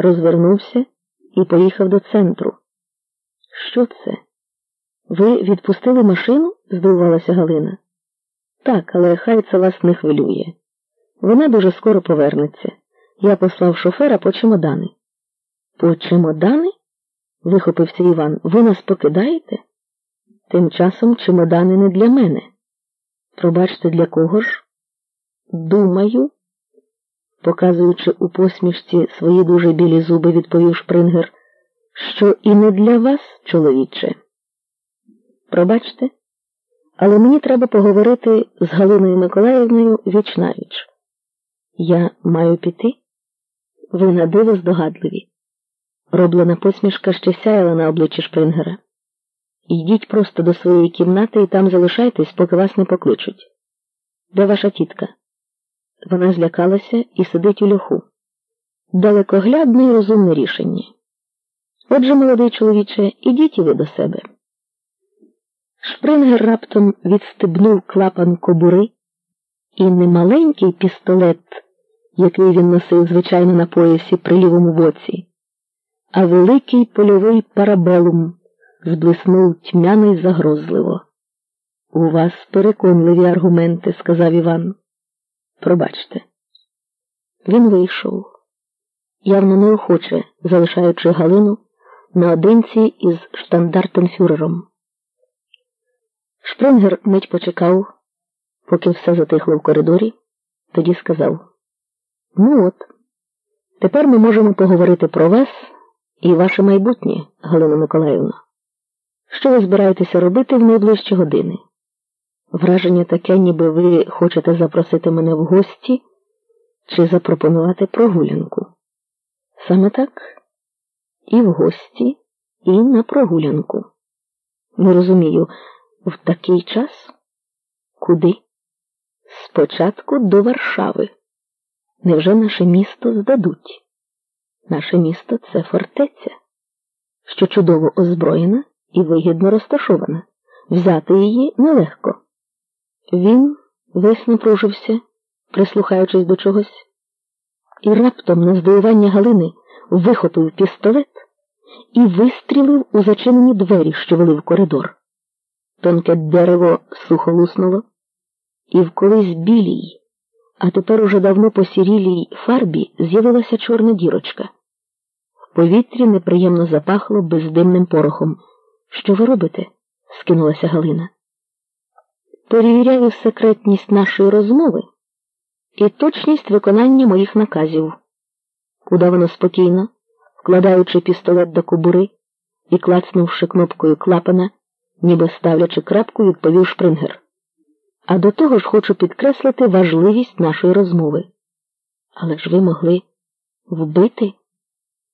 розвернувся і поїхав до центру. Що це? Ви відпустили машину? здивувалася Галина. Так, але хай це вас не хвилює. Вона дуже скоро повернеться. Я послав шофера по чемодани. По чемодани? вихопився Іван. Ви нас покидаєте? Тим часом чемодани не для мене. Пробачте, для кого ж? Думаю, показуючи у посмішці свої дуже білі зуби, відповів Шпрингер, що і не для вас, чоловіче. Пробачте, але мені треба поговорити з Галиною Миколаївною віч навіч. Я маю піти? Ви на здогадливі. Роблена посмішка ще сяяла на обличчі Шпрингера. Йдіть просто до своєї кімнати і там залишайтесь, поки вас не покличуть. Де ваша тітка? Вона злякалася і сидить у льоху. Далекоглядне і розумне рішення. Отже, молодий чоловіче, ідіть і ви до себе. Шпрингер раптом відстебнув клапан кобури, і немаленький пістолет, який він носив, звичайно, на поясі при лівому боці, а великий польовий парабелум зблиснув тьмяно й загрозливо. У вас переконливі аргументи, сказав Іван. Пробачте. Він вийшов, явно неохоче залишаючи Галину наодинці із штандартенфюрером. Шпрингер мить почекав, поки все затихло в коридорі, тоді сказав: Ну от, тепер ми можемо поговорити про вас і ваше майбутнє, Галина Миколаївна. Що ви збираєтеся робити в найближчі години? Враження таке, ніби ви хочете запросити мене в гості чи запропонувати прогулянку. Саме так і в гості, і на прогулянку. Не розумію, в такий час? Куди? Спочатку до Варшави. Невже наше місто здадуть? Наше місто це фортеця, що чудово озброєна і вигідно розташована. Взяти її нелегко. Він весь напружився, прислухаючись до чогось, і раптом на здивування Галини вихопив пістолет і вистрілив у зачинені двері, що вели в коридор. Тонке дерево сухо луснуло, і в колись білій, а тепер уже давно посірілій фарбі з'явилася чорна дірочка. В повітрі неприємно запахло бездимним порохом. Що ви робите? скинулася Галина. Перевіряю секретність нашої розмови і точність виконання моїх наказів. Удавано спокійно, вкладаючи пістолет до кобури і клацнувши кнопкою клапана, ніби ставлячи крапку, відповів Шпрингер. А до того ж хочу підкреслити важливість нашої розмови. Але ж ви могли вбити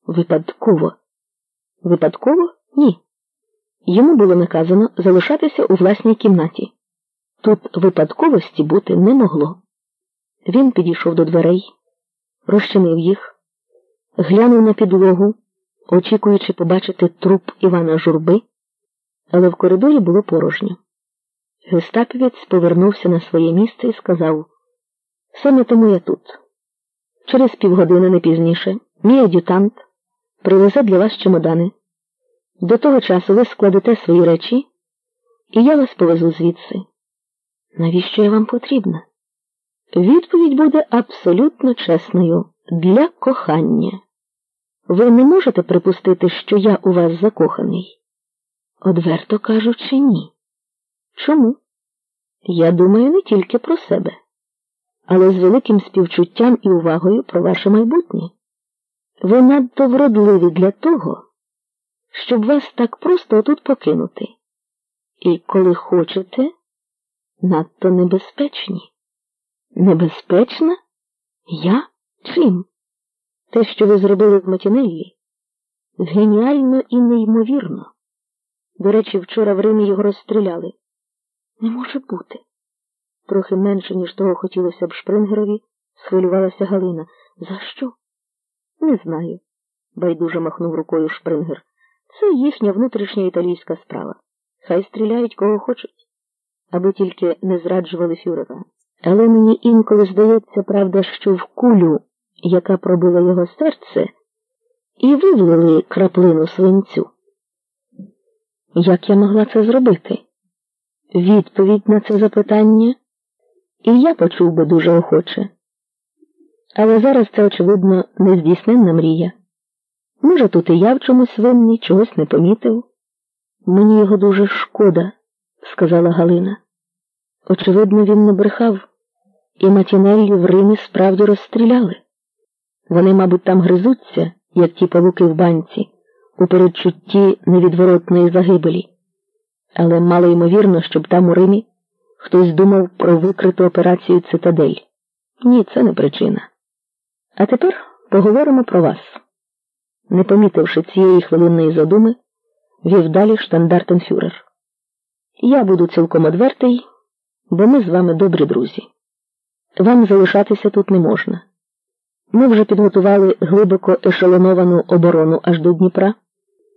випадково. Випадково? Ні. Йому було наказано залишатися у власній кімнаті. Тут випадковості бути не могло. Він підійшов до дверей, розчинив їх, глянув на підлогу, очікуючи побачити труп Івана Журби, але в коридорі було порожньо. Гестаповець повернувся на своє місце і сказав саме тому я тут. Через півгодини не пізніше мій ад'ютант привезе для вас чемодани. До того часу ви складете свої речі, і я вас повезу звідси. Навіщо я вам потрібна? Відповідь буде абсолютно чесною для кохання. Ви не можете припустити, що я у вас закоханий? Одверто кажучи, ні. Чому? Я думаю не тільки про себе, але з великим співчуттям і увагою про ваше майбутнє. Ви надто вродливі для того, щоб вас так просто отут покинути. І коли хочете, надто небезпечні. Небезпечна? Я? Чим? Те, що ви зробили в Матінеллі, геніально і неймовірно. До речі, вчора в Римі його розстріляли. Не може бути. Трохи менше, ніж того хотілося б Шпрингерові, схвилювалася Галина. За що? Не знаю, байдуже махнув рукою Шпрингер. Це їхня внутрішня італійська справа. Хай стріляють кого хочуть, аби тільки не зраджували фюрера. Але мені інколи здається, правда, що в кулю, яка пробила його серце, і вивлили краплину свинцю. Як я могла це зробити? Відповідь на це запитання і я почув би дуже охоче. Але зараз це, очевидно, нездійсненна мрія. Може, тут і я в чомусь винний, чогось не помітив. Мені його дуже шкода, сказала Галина. Очевидно, він не брехав, і Матінеллі в Римі справді розстріляли. Вони, мабуть, там гризуться, як ті павуки в банці, у передчутті невідворотної загибелі. Але мало ймовірно, щоб там у Римі хтось думав про викриту операцію цитадель. Ні, це не причина. А тепер поговоримо про вас. Не помітивши цієї хвилинної задуми, вів далі штандартенфюрер. Я буду цілком одвертий, бо ми з вами добрі друзі. Вам залишатися тут не можна. Ми вже підготували глибоко ешелоновану оборону аж до Дніпра.